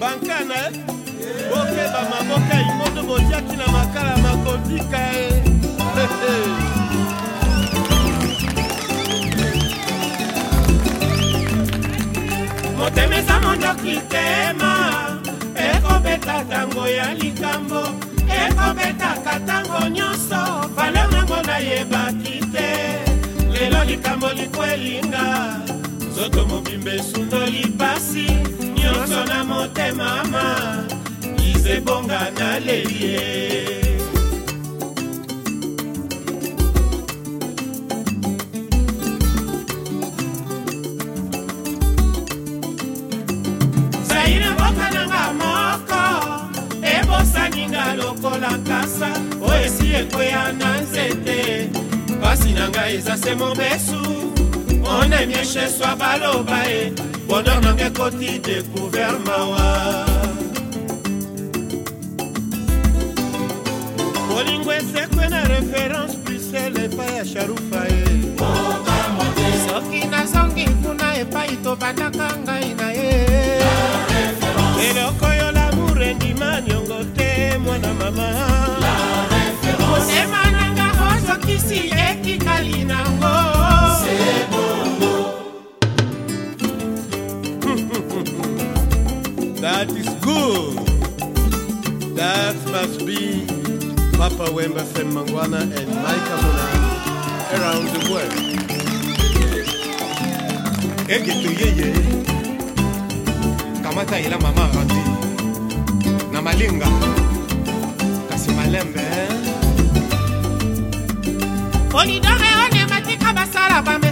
banka na ye eh? bokeba maboka imondo botiaki na makala makondika ye eh? motema eza mondoki tema ekobeta ntango ya likambo ekobetaka ntango nyonso valeur nango nayebaki te lelo likambo likwelinga soto mobimba esundoli pasi nyonso na motema ma izebonga na leli ye ninga lokola kasa oyo esi ekweya na nzete pasi na ngai eza se mobesu onemie sheswa baloba ye bodor nange ekoti découvert mawa bolingo esekwe na référence brusele epai ya sharufa ye soki nazongi kuna epai tobandaka That is good. That must be Papa Wemba Semmangwana and Micah Muna around the world. Egeto yeye kamata ila mama randi na malinga kasi malembe olidore one matika basala bame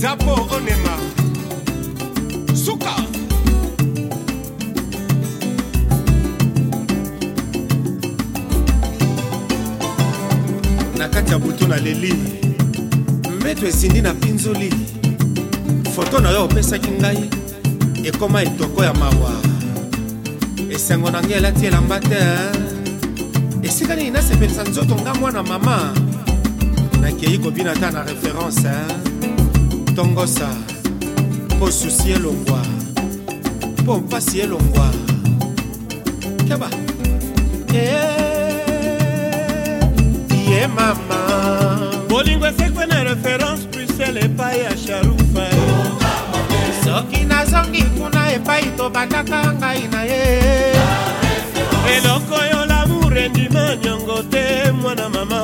nzambo onema suka na kati ya butu na leli mbeto esindi na mpinzoli foto na yo opesaki ngai ekoma etoko ya mawa esengo na ngai elati elamba te eh. esika nini nasepelisa nzoto nga mwana mama nakei kobina ta na référence eh? tongosa mpo susi elongwa mpo mpasi elongwa keba eh, eh, ye mama bolingo esekwe na référence brusel epai ya sharufa soki nazongi kuna epai tobandaka ngai na ye eloko yo lamour endima nyongo te mwana mama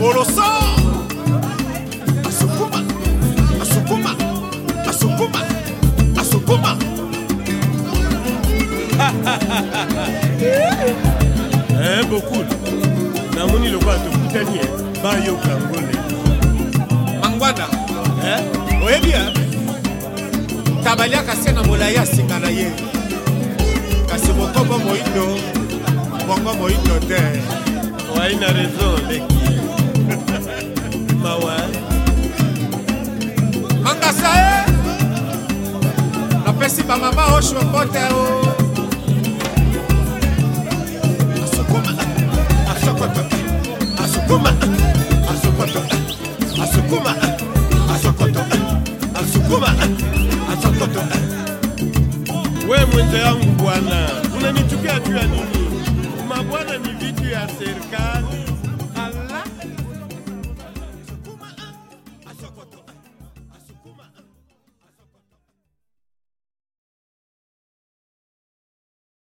poloso asukuma asukuma asukuma asukuma eh, bokul namoni lokwa tokutani eh, bayoka ngole mangwana eh? oyebi tabaliaka se na molai asinga na ye kasi mokombo moindo bongo moindo te oai na rezo leki mawa mangasa sae La o asukuma asokoto oh. asukuma asukuma nini ni